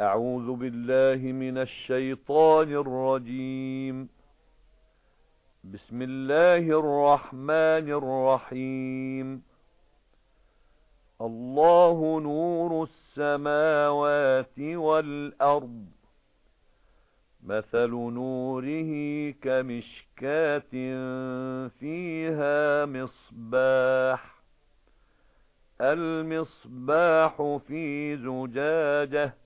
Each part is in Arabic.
أعوذ بالله من الشيطان الرجيم. بسم الله الرحمن الرحيم. الله نور السماوات والأرض. مثل نوره كمشكاة فيها مصباح. المصباح في زجاجة.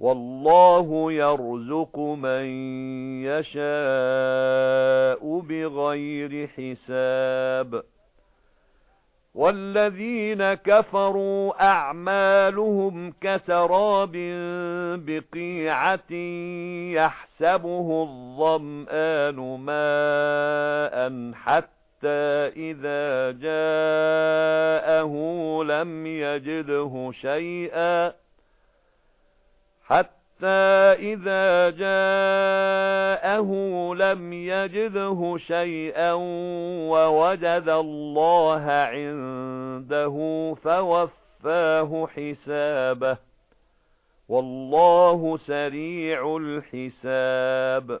والله يرزق من يشاء بغير حساب. والذين كفروا أعمالهم كسراب بقيعة يحسبه الظمآن ماء حتى إذا جاءه لم يجده شيئا حَتَّى إِذَا جَاءَهُ لَمْ يَجِدْهُ شَيْئًا وَوَجَدَ اللَّهَ عِندَهُ فَوَفَّاهُ حِسَابَهُ. وَاللَّهُ سَرِيعُ الْحِسَابِ.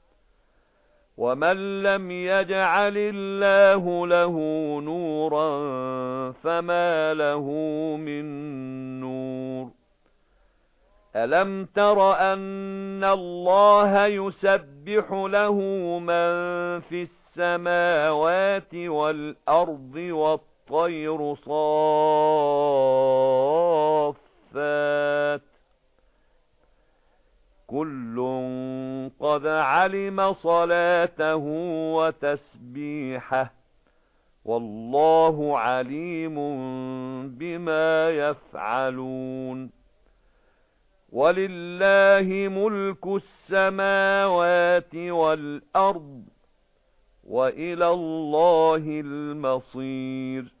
وَمَن لَّمْ يَجْعَلِ اللَّهُ لَهُ نُورًا فَمَا لَهُ مِن نُّورٍ أَلَمْ تَرَ أَنَّ اللَّهَ يُسَبِّحُ لَهُ مَن فِي السَّمَاوَاتِ وَالْأَرْضِ وَالطَّيْرُ صَافَّاتٍ كُلٌّ قَدْ عَلِمَ صَلَاتَهُ وَتَسْبِيحَهُ وَاللَّهُ عَلِيمٌ بِمَا يَفْعَلُونَ وَلِلَّهِ مُلْكُ السَّمَاوَاتِ وَالْأَرْضِ وَإِلَى اللَّهِ الْمَصِيرُ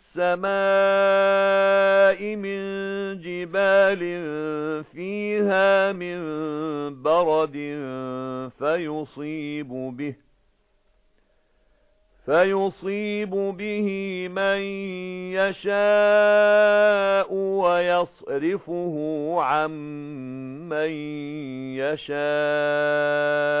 مِن جِبَالٍ فِيهَا مِن بَرَدٍ فَيُصِيبُ بِهِ فَيُصِيبُ بِهِ مَن يَشَاءُ وَيَصْرِفُهُ عَن مَّن يَشَاءُ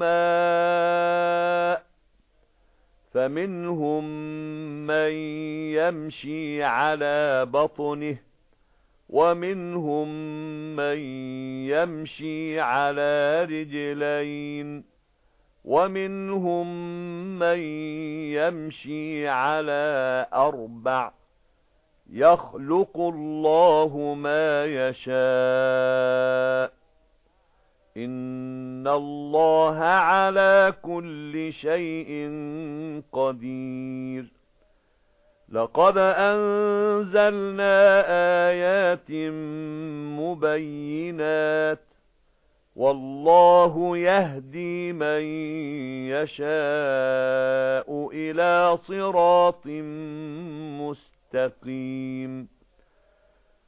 مَّاءٍ فَمِنْهُم مَّن يَمْشِي عَلَى بَطْنِهِ وَمِنْهُم مَّن يَمْشِي عَلَى رِجْلَيْنِ وَمِنْهُم مَّن يَمْشِي عَلَى أَرْبَعٍ يَخْلُقُ اللَّهُ مَا يَشَاءُ إِنَّ اللَّهَ عَلَى كُلِّ شَيْءٍ قَدِيرٌ لَقَدْ أَنزَلْنَا آيَاتٍ مُبَيِّنَاتٍ وَاللَّهُ يَهْدِي مَن يَشَاءُ إِلَى صِرَاطٍ مُسْتَقِيمٍ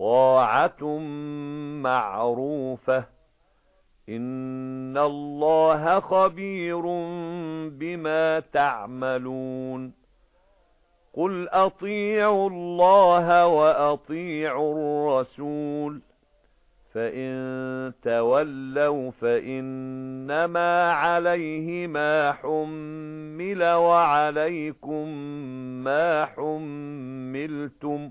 طَاعَةٌ مَّعْرُوفَةٌ. إِنَّ اللَّهَ خَبِيرٌ بِمَا تَعْمَلُونَ. قُلْ أَطِيعُوا اللَّهَ وَأَطِيعُوا الرَّسُولَ. فَإِن تَوَلَّوْا فَإِنَّمَا عَلَيْهِ مَا حُمِّلَ وَعَلَيْكُمْ مَا حُمِّلْتُمْ.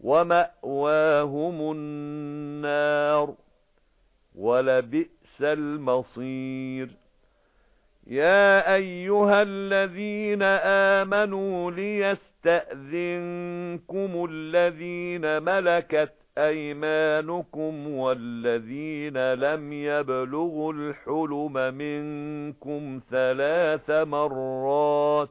وَمَأْوَاهُمُ النَّارُ وَلَبِئْسَ الْمَصِيرُ. يَا أَيُّهَا الَّذِينَ آمَنُوا لِيَسْتَأْذِنكُمُ الَّذِينَ مَلَكَتْ أَيْمَانُكُمْ وَالَّذِينَ لَمْ يَبْلُغُوا الْحُلُمَ مِنكُمْ ثَلَاثَ مَرَّاتٍ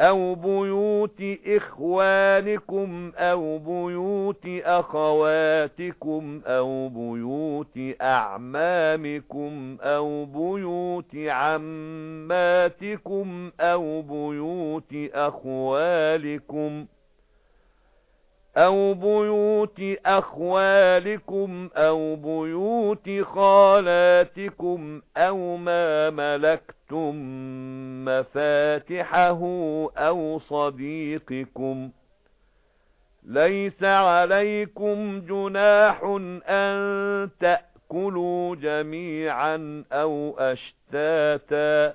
أَوْ بُيُوتِ إِخْوَانِكُمْ أَوْ بُيُوتِ أَخَوَاتِكُمْ أَوْ بُيُوتِ أَعْمَامِكُمْ أَوْ بُيُوتِ عَمَّاتِكُمْ أَوْ بُيُوتِ أَخْوَالِكُمْ أَوْ بُيُوتِ أَخْوَالِكُمْ أَوْ بُيُوتِ خَالَاتِكُمْ أَوْ مَا مَلَكْتُمْ مَفَاتِحَهُ أَوْ صَدِيقِكُمْ لَيْسَ عَلَيْكُمْ جُنَاحٌ أَن تَأْكُلُوا جَمِيعًا أَوْ أَشْتَاتًا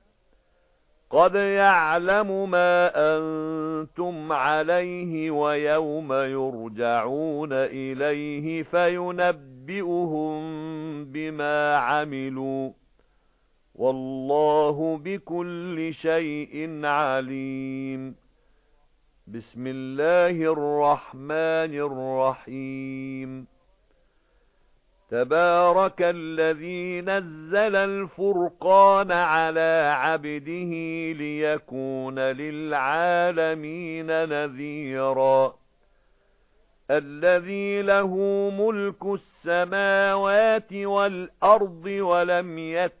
قَدْ يَعْلَمُ مَا أَنْتُمْ عَلَيْهِ وَيَوْمَ يُرْجَعُونَ إِلَيْهِ فَيُنَبِّئُهُم بِمَا عَمِلُوا وَاللَّهُ بِكُلِّ شَيْءٍ عَلِيمٌ. بِسْمِ اللَّهِ الرَّحْمَنِ الرَّحِيمِ. تَبَارَكَ الَّذِي نَزَّلَ الْفُرْقَانَ عَلَى عَبْدِهِ لِيَكُونَ لِلْعَالَمِينَ نَذِيرًا. الَّذِي لَهُ مُلْكُ السَّمَاوَاتِ وَالْأَرْضِ وَلَمْ يَتَّخِذْ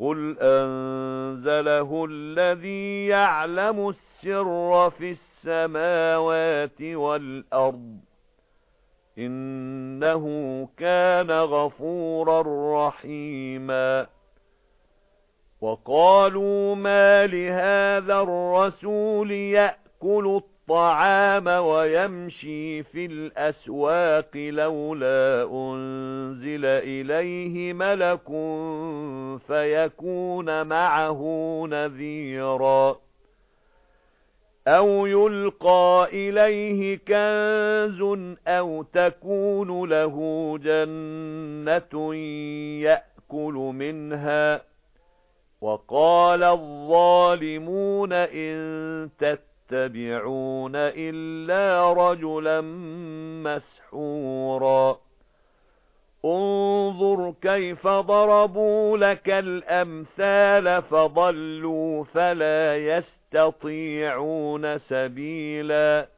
قُلْ أَنزَلَهُ الَّذِي يَعْلَمُ السِّرَّ فِي السَّمَاوَاتِ وَالْأَرْضِ إِنَّهُ كَانَ غَفُورًا رَّحِيمًا وَقَالُوا مَا لِهَذَا الرَّسُولِ يَأْكُلُ الطَّعَامَ وَيَمْشِي فِي الْأَسْوَاقِ لَوْلَا أُنْزِلَ إِلَيْهِ مَلَكٌ فَيَكُونَ مَعَهُ نَذِيرًا. أَوْ يُلْقَى إِلَيْهِ كَنزٌ أَوْ تَكُونُ لَهُ جَنَّةٌ يَأْكُلُ مِنْهَا. وقال الظالمون إن تتبعون إلا رجلا مسحورا. انظر كيف ضربوا لك الأمثال فضلوا فلا يستطيعون سبيلا.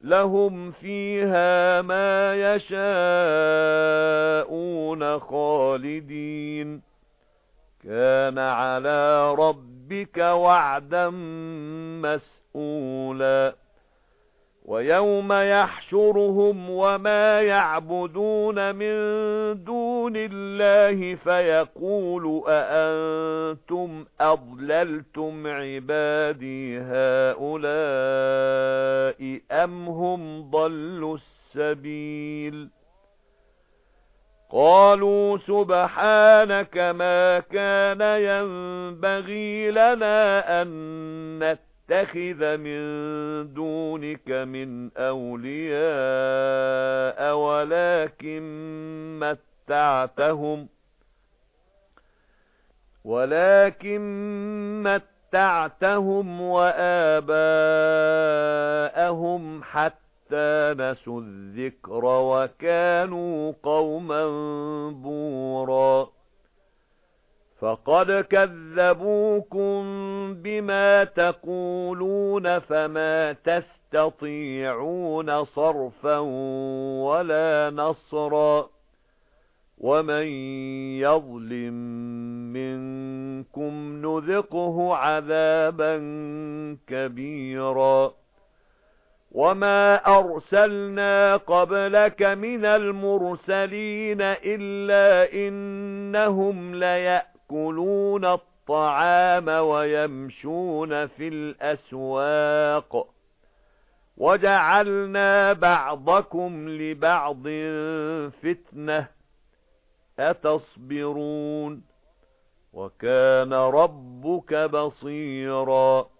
لَهُمْ فِيهَا مَا يَشَاءُونَ خَالِدِينَ. كَانَ عَلَى رَبِّكَ وَعْدًا مَسْئُولًا وَيَوْمَ يَحْشُرُهُمْ وَمَا يَعْبُدُونَ مِن دُونِ اللَّهِ فَيَقُولُ أَأَنتُمْ أَضْلَلْتُمْ عِبَادِي هَؤُلَاءِ أَمْ هُمْ ضَلُّوا السَّبِيلَ قَالُوا سُبْحَانَكَ مَا كَانَ يَنبَغِي لَنَا أَن نَّتَّخِذَ نَتَّخِذَ مِن دُونِكَ مِن أَوْلِيَاءَ وَلَكِن مَّتَّعْتَهُمْ وَلَكِن مَّتَّعْتَهُمْ وَآبَاءَهُمْ حَتَّى نَسُوا الذِّكْرَ وَكَانُوا قَوْمًا بُورًا. فَقَدْ كَذَّبُوكُم بِمَا تَقُولُونَ فَمَا تَسْتَطِيعُونَ صَرْفًا وَلَا نَصْرًا وَمَن يَظْلِم مِنكُم نُذِقْهُ عَذَابًا كَبِيرًا وَمَا أَرْسَلْنَا قَبْلَكَ مِنَ الْمُرْسَلِينَ إِلَّا إِنَّهُمْ لَيَأْتُونَ يَأْكُلُونَ الطَّعَامَ وَيَمْشُونَ فِي الْأَسْوَاقِ. وَجَعَلْنَا بَعْضَكُمْ لِبَعْضٍ فِتْنَةً. أَتَصْبِرُونَ؟ وَكَانَ رَبُّكَ بَصِيرًا.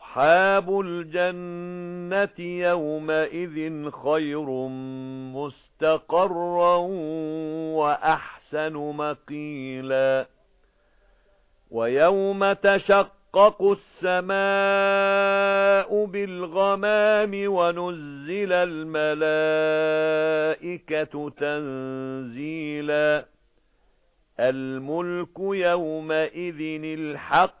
أَصْحَابُ الْجَنَّةِ يَوْمَئِذٍ خَيْرٌ مُسْتَقَرًّا وَأَحْسَنُ مَقِيلًا وَيَوْمَ تَشَقَّقُ السَّمَاءُ بِالْغَمَامِ وَنُزِّلَ الْمَلَائِكَةُ تَنزِيلًا الْمُلْكُ يَوْمَئِذٍ الْحَقُّ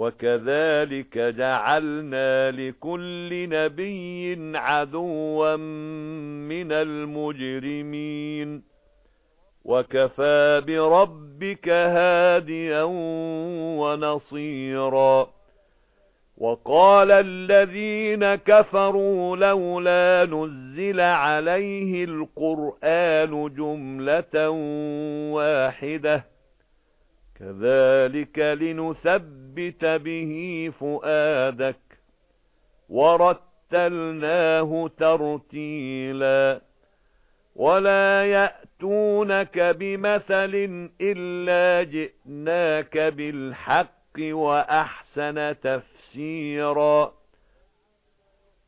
وَكَذَلِكَ جَعَلْنَا لِكُلِّ نَبِيٍّ عَدُوًّا مِنَ الْمُجْرِمِينَ. وَكَفَى بِرَبِّكَ هَادِيًا وَنَصِيرًا. وَقَالَ الَّذِينَ كَفَرُوا لَوْلَا نُزِّلَ عَلَيْهِ الْقُرْآنُ جُمْلَةً وَاحِدَةً. كَذَلِكَ لِنُثَبِّتَ بِهِ فُؤَادَكَ وَرَتَّلْنَاهُ تَرْتِيلًا وَلَا يَأْتُونَكَ بِمَثَلٍ إِلَّا جِئْنَاكَ بِالْحَقِّ وَأَحْسَنَ تَفْسِيرًا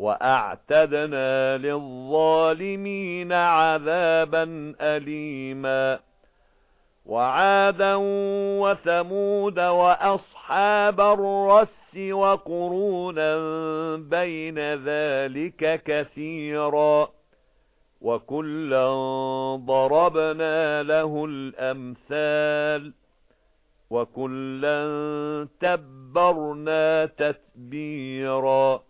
وَأَعْتَدْنَا لِلظَّالِمِينَ عَذَابًا أَلِيمًا. وَعَادًا وَثَمُودَ وَأَصْحَابَ الرَّسِّ وَقُرُونًا بَيْنَ ذَلِكَ كَثِيرًا. وَكُلًّا ضَرَبْنَا لَهُ الْأَمْثَالَ. وَكُلًّا تَبَّرْنَا تَتْبِيرًا.